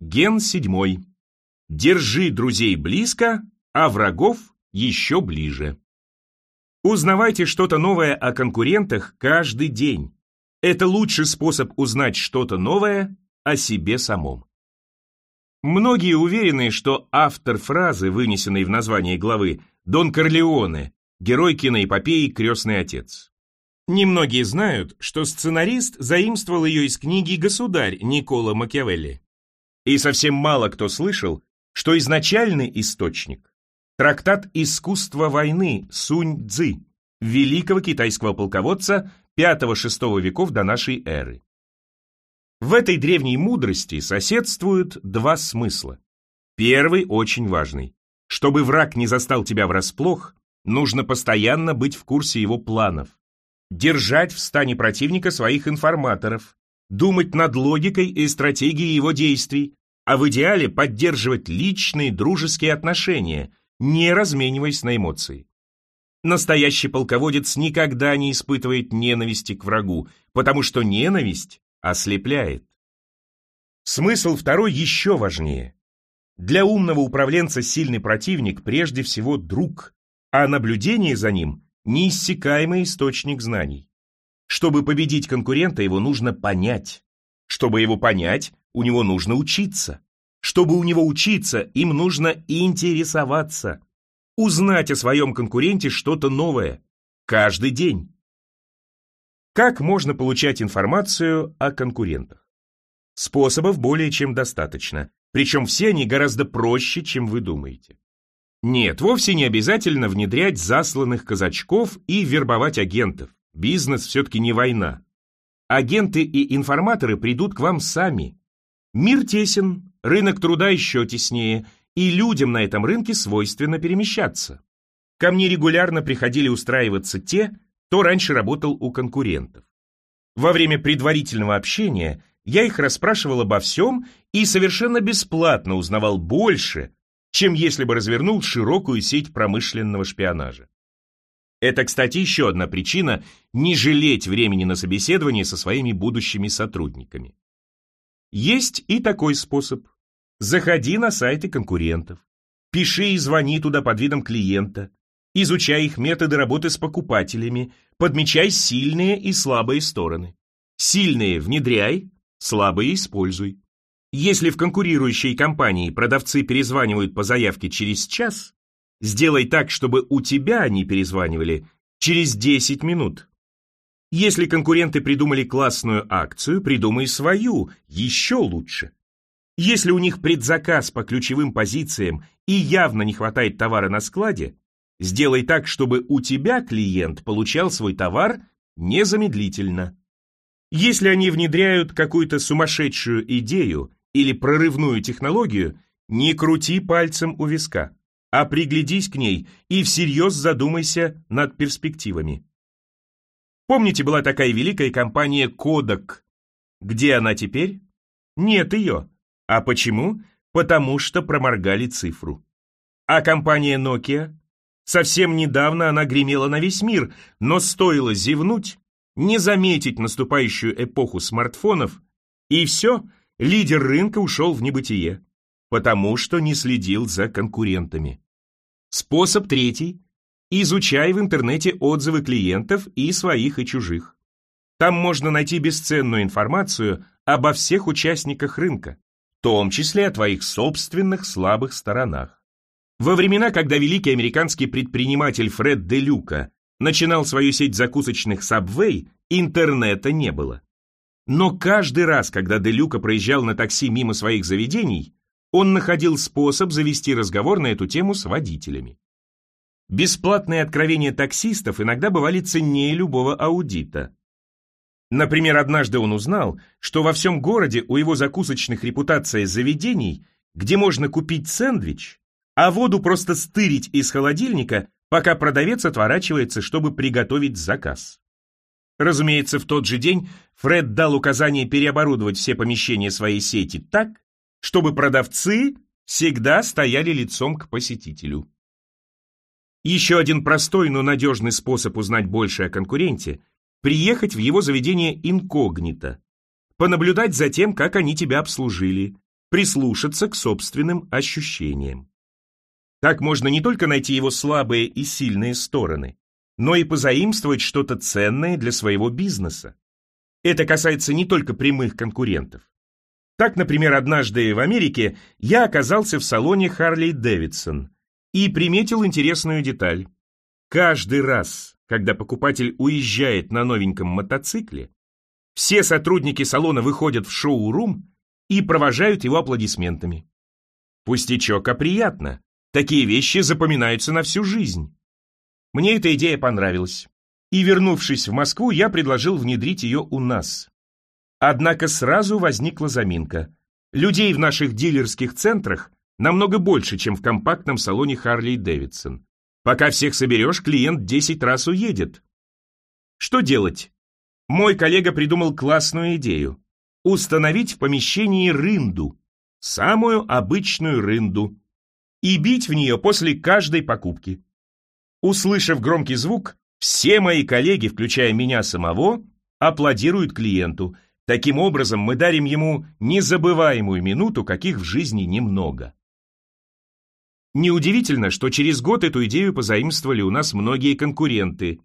Ген седьмой. Держи друзей близко, а врагов еще ближе. Узнавайте что-то новое о конкурентах каждый день. Это лучший способ узнать что-то новое о себе самом. Многие уверены, что автор фразы, вынесенной в название главы, Дон Корлеоне, герой киноэпопеи «Крестный отец». Немногие знают, что сценарист заимствовал ее из книги «Государь» Никола Макиавелли. И совсем мало кто слышал, что изначальный источник – трактат «Искусство войны» Сунь Цзы, великого китайского полководца 5-6 веков до нашей эры. В этой древней мудрости соседствуют два смысла. Первый очень важный. Чтобы враг не застал тебя врасплох, нужно постоянно быть в курсе его планов. Держать в стане противника своих информаторов, думать над логикой и стратегией его действий, а в идеале поддерживать личные дружеские отношения, не размениваясь на эмоции. Настоящий полководец никогда не испытывает ненависти к врагу, потому что ненависть ослепляет. Смысл второй еще важнее. Для умного управленца сильный противник прежде всего друг, а наблюдение за ним – неиссякаемый источник знаний. Чтобы победить конкурента, его нужно понять. Чтобы его понять, у него нужно учиться. Чтобы у него учиться, им нужно интересоваться. Узнать о своем конкуренте что-то новое. Каждый день. Как можно получать информацию о конкурентах? Способов более чем достаточно, причем все они гораздо проще, чем вы думаете. Нет, вовсе не обязательно внедрять засланных казачков и вербовать агентов. Бизнес все-таки не война. Агенты и информаторы придут к вам сами. Мир тесен, рынок труда еще теснее, и людям на этом рынке свойственно перемещаться. Ко мне регулярно приходили устраиваться те, кто раньше работал у конкурентов. Во время предварительного общения я их расспрашивал обо всем и совершенно бесплатно узнавал больше, чем если бы развернул широкую сеть промышленного шпионажа. Это, кстати, еще одна причина не жалеть времени на собеседование со своими будущими сотрудниками. Есть и такой способ. Заходи на сайты конкурентов. Пиши и звони туда под видом клиента. Изучай их методы работы с покупателями. Подмечай сильные и слабые стороны. Сильные внедряй, слабые используй. Если в конкурирующей компании продавцы перезванивают по заявке через час, сделай так, чтобы у тебя они перезванивали через 10 минут. Если конкуренты придумали классную акцию, придумай свою, еще лучше. Если у них предзаказ по ключевым позициям и явно не хватает товара на складе, сделай так, чтобы у тебя клиент получал свой товар незамедлительно. Если они внедряют какую-то сумасшедшую идею или прорывную технологию, не крути пальцем у виска, а приглядись к ней и всерьез задумайся над перспективами. Помните, была такая великая компания Kodak? Где она теперь? Нет ее. А почему? Потому что проморгали цифру. А компания Nokia? Совсем недавно она гремела на весь мир, но стоило зевнуть, не заметить наступающую эпоху смартфонов, и все, лидер рынка ушел в небытие, потому что не следил за конкурентами. Способ третий Изучай в интернете отзывы клиентов и своих, и чужих. Там можно найти бесценную информацию обо всех участниках рынка, в том числе о твоих собственных слабых сторонах. Во времена, когда великий американский предприниматель Фред Де Люка начинал свою сеть закусочных Subway, интернета не было. Но каждый раз, когда Де Люка проезжал на такси мимо своих заведений, он находил способ завести разговор на эту тему с водителями. Бесплатные откровения таксистов иногда бывали ценнее любого аудита. Например, однажды он узнал, что во всем городе у его закусочных репутация заведений, где можно купить сэндвич, а воду просто стырить из холодильника, пока продавец отворачивается, чтобы приготовить заказ. Разумеется, в тот же день Фред дал указание переоборудовать все помещения своей сети так, чтобы продавцы всегда стояли лицом к посетителю. Еще один простой, но надежный способ узнать больше о конкуренте – приехать в его заведение инкогнито, понаблюдать за тем, как они тебя обслужили, прислушаться к собственным ощущениям. Так можно не только найти его слабые и сильные стороны, но и позаимствовать что-то ценное для своего бизнеса. Это касается не только прямых конкурентов. Так, например, однажды в Америке я оказался в салоне Харли Дэвидсон и приметил интересную деталь. Каждый раз, когда покупатель уезжает на новеньком мотоцикле, все сотрудники салона выходят в шоу-рум и провожают его аплодисментами. Пустячок, а приятно. Такие вещи запоминаются на всю жизнь. Мне эта идея понравилась. И, вернувшись в Москву, я предложил внедрить ее у нас. Однако сразу возникла заминка. Людей в наших дилерских центрах намного больше, чем в компактном салоне Харли Дэвидсон. Пока всех соберешь, клиент 10 раз уедет. Что делать? Мой коллега придумал классную идею. Установить в помещении рынду, самую обычную рынду, и бить в нее после каждой покупки. Услышав громкий звук, все мои коллеги, включая меня самого, аплодируют клиенту. Таким образом, мы дарим ему незабываемую минуту, каких в жизни немного. Неудивительно, что через год эту идею позаимствовали у нас многие конкуренты.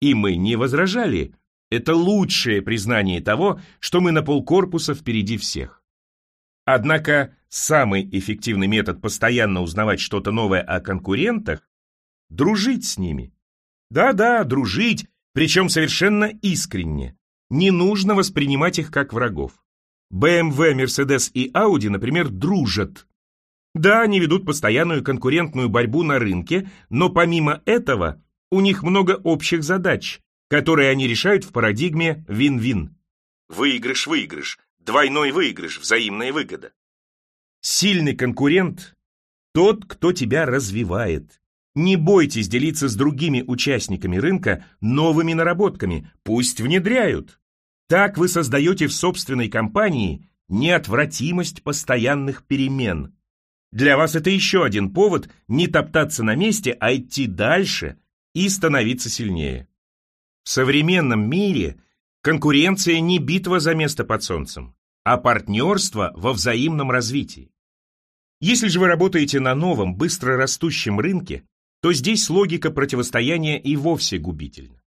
И мы не возражали. Это лучшее признание того, что мы на полкорпуса впереди всех. Однако самый эффективный метод постоянно узнавать что-то новое о конкурентах – дружить с ними. Да-да, дружить, причем совершенно искренне. Не нужно воспринимать их как врагов. BMW, Mercedes и Audi, например, дружат. Да, они ведут постоянную конкурентную борьбу на рынке, но помимо этого у них много общих задач, которые они решают в парадигме вин-вин. Выигрыш-выигрыш, двойной выигрыш, взаимная выгода. Сильный конкурент – тот, кто тебя развивает. Не бойтесь делиться с другими участниками рынка новыми наработками, пусть внедряют. Так вы создаете в собственной компании неотвратимость постоянных перемен. Для вас это еще один повод не топтаться на месте, а идти дальше и становиться сильнее. В современном мире конкуренция не битва за место под солнцем, а партнерство во взаимном развитии. Если же вы работаете на новом, быстро растущем рынке, то здесь логика противостояния и вовсе губительна.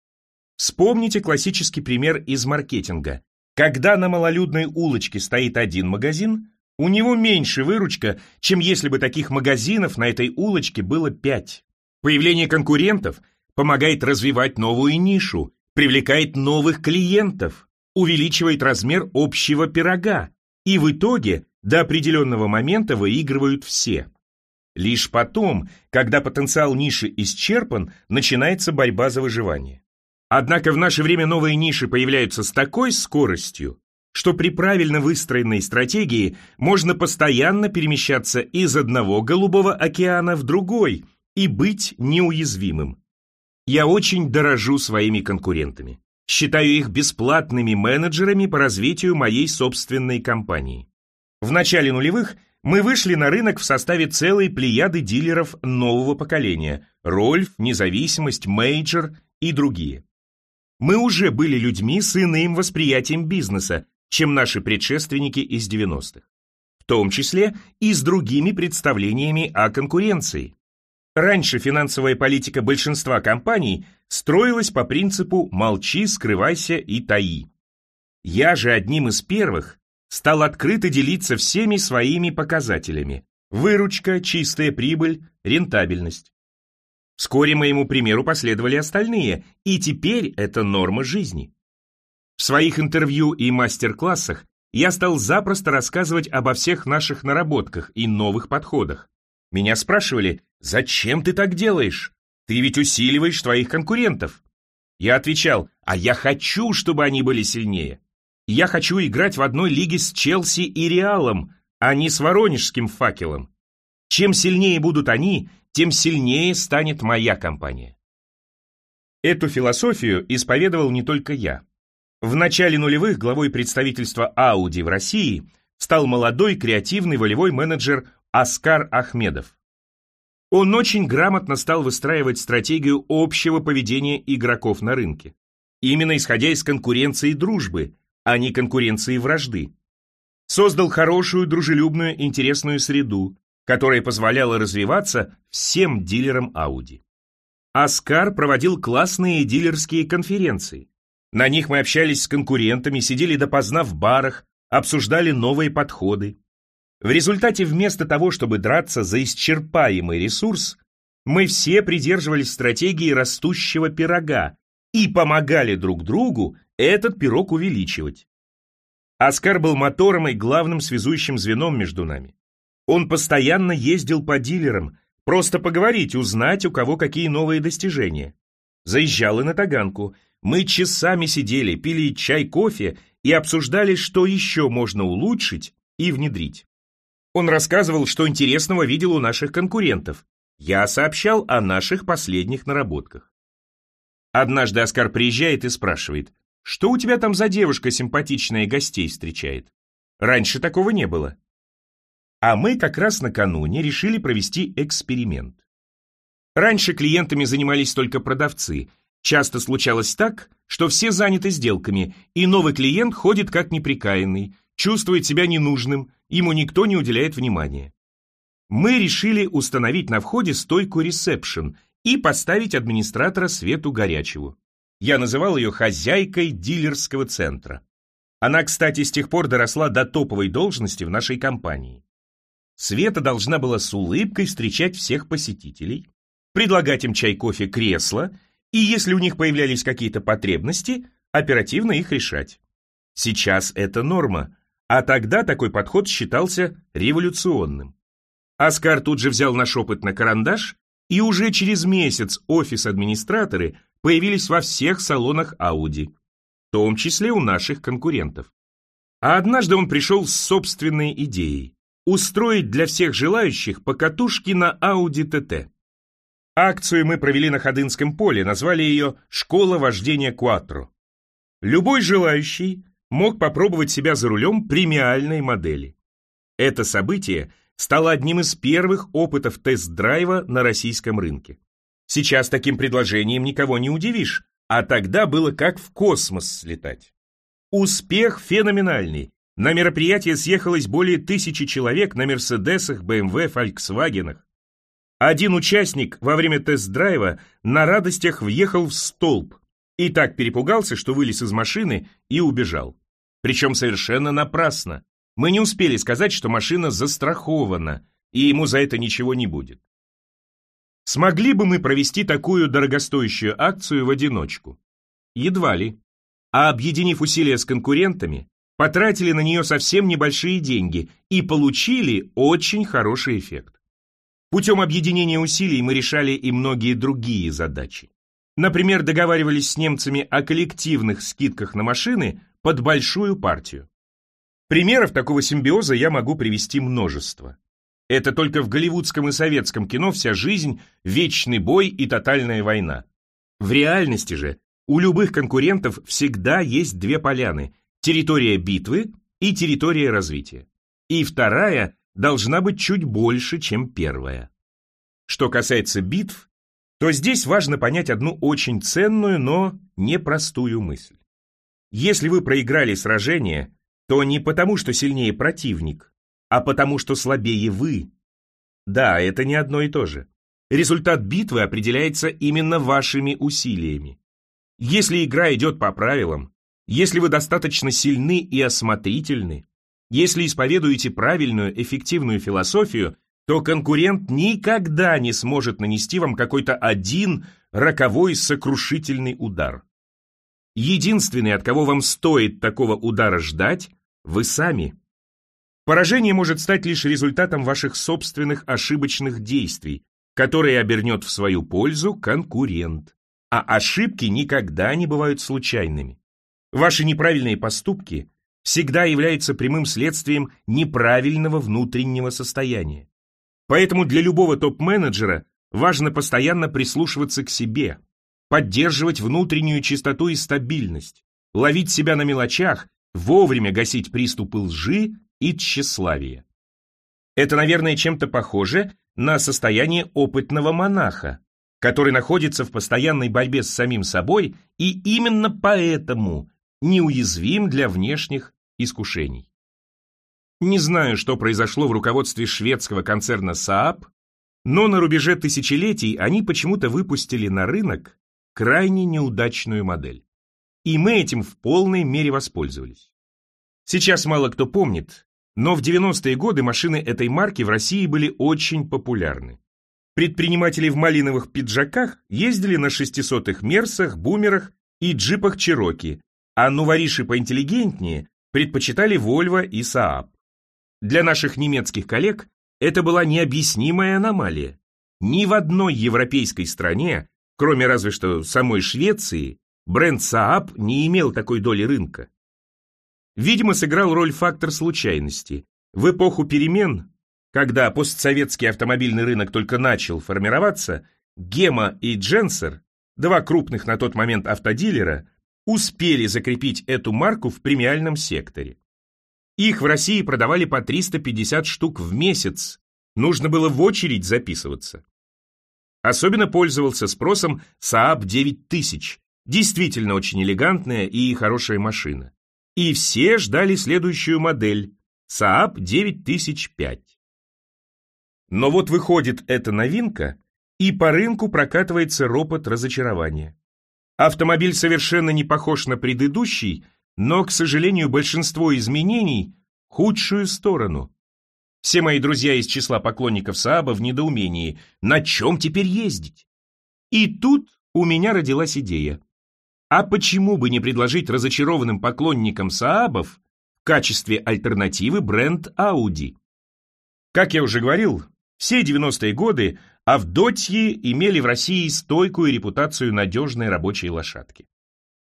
Вспомните классический пример из маркетинга. Когда на малолюдной улочке стоит один магазин, у него меньше выручка, чем если бы таких магазинов на этой улочке было пять. Появление конкурентов помогает развивать новую нишу, привлекает новых клиентов, увеличивает размер общего пирога, и в итоге до определенного момента выигрывают все. Лишь потом, когда потенциал ниши исчерпан, начинается борьба за выживание. Однако в наше время новые ниши появляются с такой скоростью, что при правильно выстроенной стратегии можно постоянно перемещаться из одного голубого океана в другой и быть неуязвимым. Я очень дорожу своими конкурентами. Считаю их бесплатными менеджерами по развитию моей собственной компании. В начале нулевых мы вышли на рынок в составе целой плеяды дилеров нового поколения – Рольф, Независимость, Мейджор и другие. Мы уже были людьми с иным восприятием бизнеса, чем наши предшественники из 90-х. В том числе и с другими представлениями о конкуренции. Раньше финансовая политика большинства компаний строилась по принципу «молчи, скрывайся и таи». Я же одним из первых стал открыто делиться всеми своими показателями. Выручка, чистая прибыль, рентабельность. Вскоре моему примеру последовали остальные, и теперь это норма жизни. В своих интервью и мастер-классах я стал запросто рассказывать обо всех наших наработках и новых подходах. Меня спрашивали, зачем ты так делаешь? Ты ведь усиливаешь твоих конкурентов. Я отвечал, а я хочу, чтобы они были сильнее. Я хочу играть в одной лиге с Челси и Реалом, а не с Воронежским факелом. Чем сильнее будут они, тем сильнее станет моя компания. Эту философию исповедовал не только я. В начале нулевых главой представительства Audi в России стал молодой креативный волевой менеджер Оскар Ахмедов. Он очень грамотно стал выстраивать стратегию общего поведения игроков на рынке. Именно исходя из конкуренции и дружбы, а не конкуренции и вражды. создал хорошую, дружелюбную, интересную среду, которая позволяла развиваться всем дилерам Audi. Оскар проводил классные дилерские конференции. На них мы общались с конкурентами, сидели допоздна в барах, обсуждали новые подходы. В результате вместо того, чтобы драться за исчерпаемый ресурс, мы все придерживались стратегии растущего пирога и помогали друг другу этот пирог увеличивать. Оскар был мотором и главным связующим звеном между нами. Он постоянно ездил по дилерам, просто поговорить, узнать, у кого какие новые достижения. Заезжал и на Таганку. Мы часами сидели, пили чай, кофе и обсуждали, что еще можно улучшить и внедрить. Он рассказывал, что интересного видел у наших конкурентов. Я сообщал о наших последних наработках. Однажды Оскар приезжает и спрашивает, что у тебя там за девушка симпатичная гостей встречает? Раньше такого не было. А мы как раз накануне решили провести эксперимент. Раньше клиентами занимались только продавцы. Часто случалось так, что все заняты сделками, и новый клиент ходит как неприкаянный, чувствует себя ненужным, ему никто не уделяет внимания. Мы решили установить на входе стойку ресепшн и поставить администратора Свету Горячеву. Я называл ее хозяйкой дилерского центра. Она, кстати, с тех пор доросла до топовой должности в нашей компании. Света должна была с улыбкой встречать всех посетителей, предлагать им чай, кофе, кресло, и если у них появлялись какие-то потребности, оперативно их решать. Сейчас это норма, а тогда такой подход считался революционным. Оскар тут же взял наш опыт на карандаш, и уже через месяц офис-администраторы появились во всех салонах Audi, в том числе у наших конкурентов. А однажды он пришел с собственной идеей – устроить для всех желающих покатушки на Audi TT. Акцию мы провели на Ходынском поле, назвали ее «Школа вождения Quattro». Любой желающий мог попробовать себя за рулем премиальной модели. Это событие стало одним из первых опытов тест-драйва на российском рынке. Сейчас таким предложением никого не удивишь, а тогда было как в космос слетать. Успех феноменальный. На мероприятие съехалось более тысячи человек на Мерседесах, БМВ, Фольксвагенах. Один участник во время тест-драйва на радостях въехал в столб и так перепугался, что вылез из машины и убежал. Причем совершенно напрасно. Мы не успели сказать, что машина застрахована, и ему за это ничего не будет. Смогли бы мы провести такую дорогостоящую акцию в одиночку? Едва ли. А объединив усилия с конкурентами, потратили на нее совсем небольшие деньги и получили очень хороший эффект. Путем объединения усилий мы решали и многие другие задачи. Например, договаривались с немцами о коллективных скидках на машины под большую партию. Примеров такого симбиоза я могу привести множество. Это только в голливудском и советском кино вся жизнь – вечный бой и тотальная война. В реальности же у любых конкурентов всегда есть две поляны – территория битвы и территория развития. И вторая должна быть чуть больше, чем первая. Что касается битв, то здесь важно понять одну очень ценную, но непростую мысль. Если вы проиграли сражение, то не потому, что сильнее противник, а потому, что слабее вы. Да, это не одно и то же. Результат битвы определяется именно вашими усилиями. Если игра идет по правилам, если вы достаточно сильны и осмотрительны, если исповедуете правильную, эффективную философию, то конкурент никогда не сможет нанести вам какой-то один роковой сокрушительный удар. Единственный, от кого вам стоит такого удара ждать, вы сами. Поражение может стать лишь результатом ваших собственных ошибочных действий, которые обернет в свою пользу конкурент. А ошибки никогда не бывают случайными. Ваши неправильные поступки всегда являются прямым следствием неправильного внутреннего состояния. Поэтому для любого топ-менеджера важно постоянно прислушиваться к себе, поддерживать внутреннюю чистоту и стабильность, ловить себя на мелочах, вовремя гасить приступы лжи и тщеславия. Это, наверное, чем-то похоже на состояние опытного монаха, который находится в постоянной борьбе с самим собой и именно поэтому неуязвим для внешних искушений. Не знаю, что произошло в руководстве шведского концерна Saab, но на рубеже тысячелетий они почему-то выпустили на рынок крайне неудачную модель. И мы этим в полной мере воспользовались. Сейчас мало кто помнит, но в 90-е годы машины этой марки в России были очень популярны. Предприниматели в малиновых пиджаках ездили на 600-х Мерсах, Бумерах и джипах Чироки, а нувориши поинтеллигентнее предпочитали Вольво и Saab. Для наших немецких коллег это была необъяснимая аномалия. Ни в одной европейской стране, кроме разве что самой Швеции, бренд Saab не имел такой доли рынка. Видимо, сыграл роль фактор случайности. В эпоху перемен, когда постсоветский автомобильный рынок только начал формироваться, Гема и Дженсер, два крупных на тот момент автодилера, успели закрепить эту марку в премиальном секторе. Их в России продавали по 350 штук в месяц, нужно было в очередь записываться. Особенно пользовался спросом Saab 9000, действительно очень элегантная и хорошая машина. И все ждали следующую модель Saab 9005. Но вот выходит эта новинка, и по рынку прокатывается ропот разочарования. Автомобиль совершенно не похож на предыдущий, но, к сожалению, большинство изменений – худшую сторону. Все мои друзья из числа поклонников Сааба в недоумении, на чем теперь ездить? И тут у меня родилась идея. А почему бы не предложить разочарованным поклонникам Саабов в качестве альтернативы бренд Audi? Как я уже говорил, все 90-е годы Авдотьи имели в России стойкую репутацию надежной рабочей лошадки.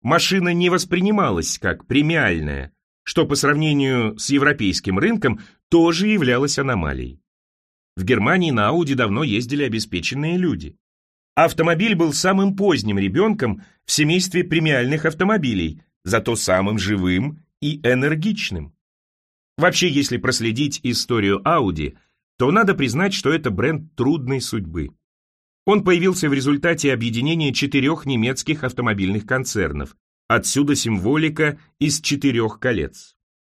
Машина не воспринималась как премиальная, что по сравнению с европейским рынком тоже являлось аномалией. В Германии на Ауди давно ездили обеспеченные люди. Автомобиль был самым поздним ребенком в семействе премиальных автомобилей, зато самым живым и энергичным. Вообще, если проследить историю Audi, то надо признать, что это бренд трудной судьбы. Он появился в результате объединения четырех немецких автомобильных концернов, отсюда символика из четырех колец.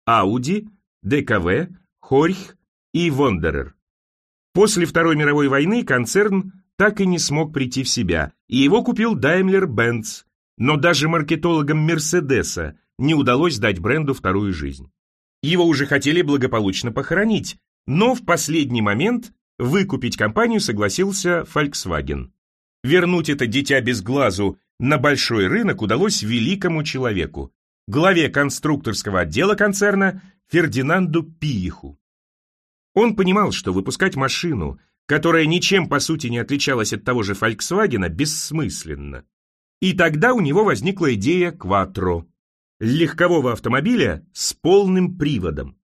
Audi, DKW, Хорьх и Вондерер. После Второй мировой войны концерн так и не смог прийти в себя, и его купил Daimler-Benz, но даже маркетологам Мерседеса не удалось дать бренду вторую жизнь. Его уже хотели благополучно похоронить, но в последний момент выкупить компанию согласился Volkswagen. Вернуть это дитя без глазу на большой рынок удалось великому человеку, главе конструкторского отдела концерна Фердинанду Пииху. Он понимал, что выпускать машину, которая ничем по сути не отличалась от того же Volkswagen, бессмысленно. И тогда у него возникла идея Quattro – легкового автомобиля с полным приводом.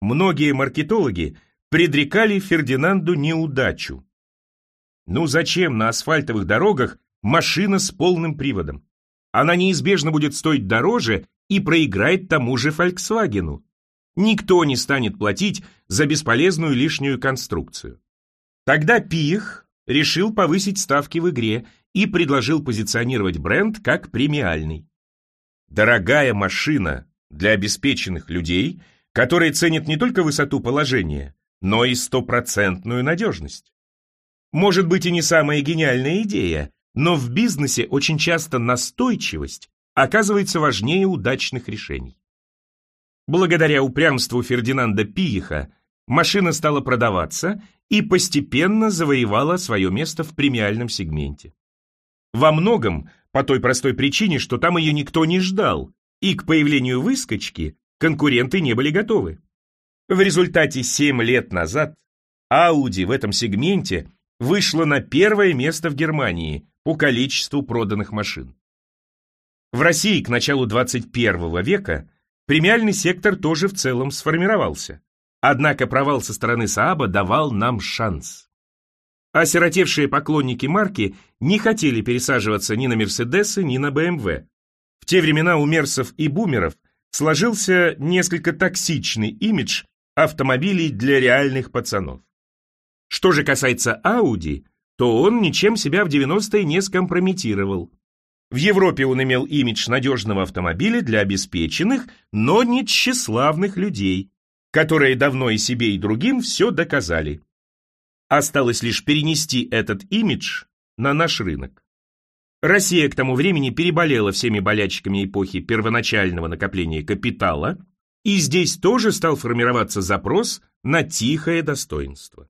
Многие маркетологи предрекали Фердинанду неудачу. Ну зачем на асфальтовых дорогах машина с полным приводом? Она неизбежно будет стоить дороже и проиграет тому же Volkswagen. Никто не станет платить за бесполезную лишнюю конструкцию. Тогда Пих решил повысить ставки в игре и предложил позиционировать бренд как премиальный. Дорогая машина для обеспеченных людей, которые ценят не только высоту положения, но и стопроцентную надежность. Может быть и не самая гениальная идея, но в бизнесе очень часто настойчивость оказывается важнее удачных решений. Благодаря упрямству Фердинанда Пиеха машина стала продаваться и постепенно завоевала свое место в премиальном сегменте. Во многом по той простой причине, что там ее никто не ждал, и к появлению выскочки конкуренты не были готовы. В результате 7 лет назад Audi в этом сегменте вышла на первое место в Германии по количеству проданных машин. В России к началу 21 века премиальный сектор тоже в целом сформировался. Однако провал со стороны Сааба давал нам шанс. Осиротевшие поклонники марки не хотели пересаживаться ни на Мерседесы, ни на БМВ. В те времена у Мерсов и Бумеров сложился несколько токсичный имидж автомобилей для реальных пацанов. Что же касается Audi, то он ничем себя в 90-е не скомпрометировал. В Европе он имел имидж надежного автомобиля для обеспеченных, но не тщеславных людей. Которые давно и себе, и другим все доказали. Осталось лишь перенести этот имидж на наш рынок. Россия к тому времени переболела всеми болячками эпохи первоначального накопления капитала, и здесь тоже стал формироваться запрос на тихое достоинство.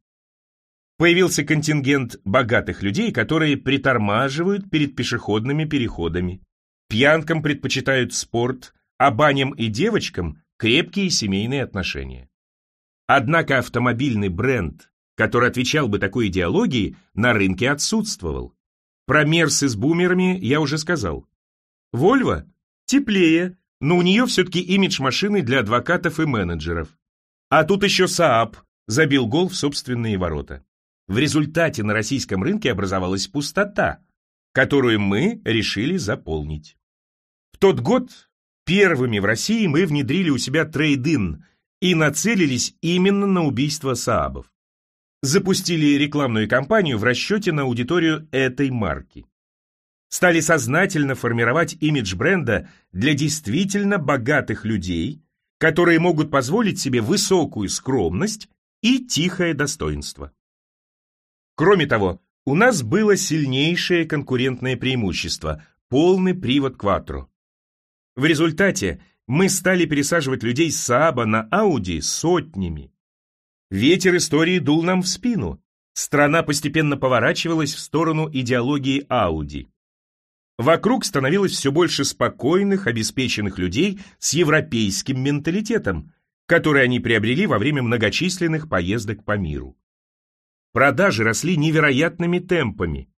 Появился контингент богатых людей, которые притормаживают перед пешеходными переходами. Пьянкам предпочитают спорт, а баням и девочкам крепкие семейные отношения. Однако автомобильный бренд, который отвечал бы такой идеологии, на рынке отсутствовал. Про Мерсы с бумерами я уже сказал. Вольво теплее, но у нее все-таки имидж машины для адвокатов и менеджеров. А тут еще Сааб забил гол в собственные ворота. В результате на российском рынке образовалась пустота, которую мы решили заполнить. В тот год первыми в России мы внедрили у себя трейд-ин и нацелились именно на убийство Саабов. Запустили рекламную кампанию в расчете на аудиторию этой марки. Стали сознательно формировать имидж бренда для действительно богатых людей, которые могут позволить себе высокую скромность и тихое достоинство. Кроме того, у нас было сильнейшее конкурентное преимущество – полный привод Quattro. В результате мы стали пересаживать людей с Сааба на Ауди сотнями. Ветер истории дул нам в спину. Страна постепенно поворачивалась в сторону идеологии Ауди. Вокруг становилось все больше спокойных, обеспеченных людей с европейским менталитетом, который они приобрели во время многочисленных поездок по миру. Продажи росли невероятными темпами.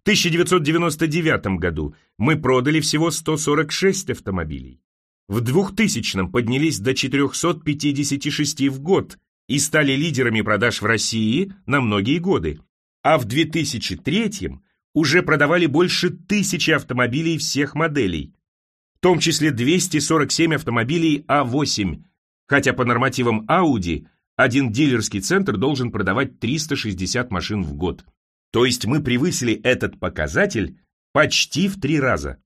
В 1999 году мы продали всего 146 автомобилей. В 2000 поднялись до 456 в год и стали лидерами продаж в России на многие годы. А в 2003 уже продавали больше тысячи автомобилей всех моделей, в том числе 247 автомобилей А8, хотя по нормативам Audi – один дилерский центр должен продавать 360 машин в год. То есть мы превысили этот показатель почти в три раза.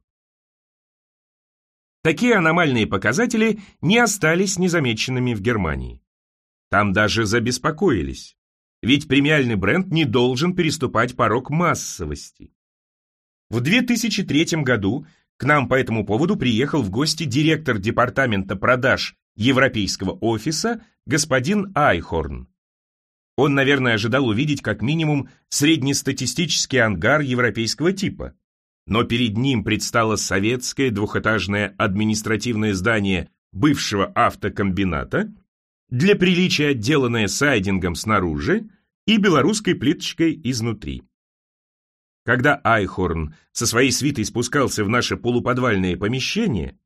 Такие аномальные показатели не остались незамеченными в Германии. Там даже забеспокоились. Ведь премиальный бренд не должен переступать порог массовости. В 2003 году к нам по этому поводу приехал в гости директор департамента продаж европейского офиса господин Айхорн. Он, наверное, ожидал увидеть как минимум среднестатистический ангар европейского типа. Но перед ним предстало советское двухэтажное административное здание бывшего автокомбината, для приличия отделанное сайдингом снаружи и белорусской плиточкой изнутри. Когда Айхорн со своей свитой спускался в наше полуподвальное помещение,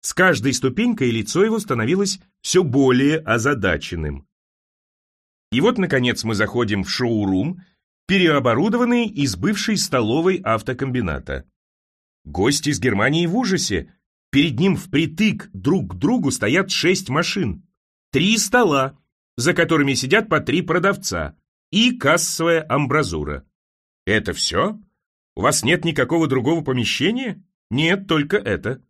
с каждой ступенькой лицо его становилось все более озадаченным. И вот, наконец, мы заходим в шоу-рум, переоборудованный из бывшей столовой автокомбината. Гости из Германии в ужасе. Перед ним впритык друг к другу стоят шесть машин. Три стола, за которыми сидят по три продавца, и кассовая амбразура. Это все? У вас нет никакого другого помещения? Нет, только это.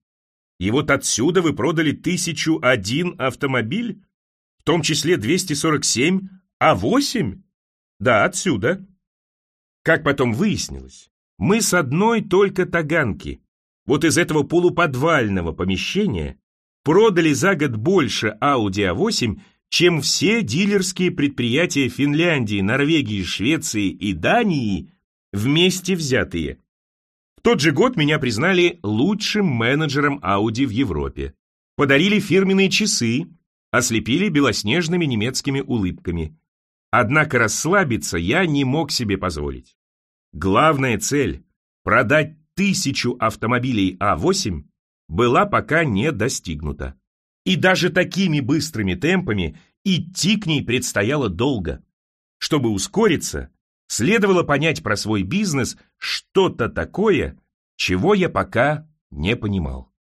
И вот отсюда вы продали тысячу один автомобиль, в том числе 247, а 8? Да, отсюда. Как потом выяснилось, мы с одной только таганки, вот из этого полуподвального помещения, продали за год больше Audi A8, чем все дилерские предприятия Финляндии, Норвегии, Швеции и Дании вместе взятые тот же год меня признали лучшим менеджером Audi в Европе. Подарили фирменные часы, ослепили белоснежными немецкими улыбками. Однако расслабиться я не мог себе позволить. Главная цель – продать тысячу автомобилей А8 была пока не достигнута. И даже такими быстрыми темпами идти к ней предстояло долго. Чтобы ускориться, следовало понять про свой бизнес что-то такое, чего я пока не понимал.